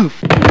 move!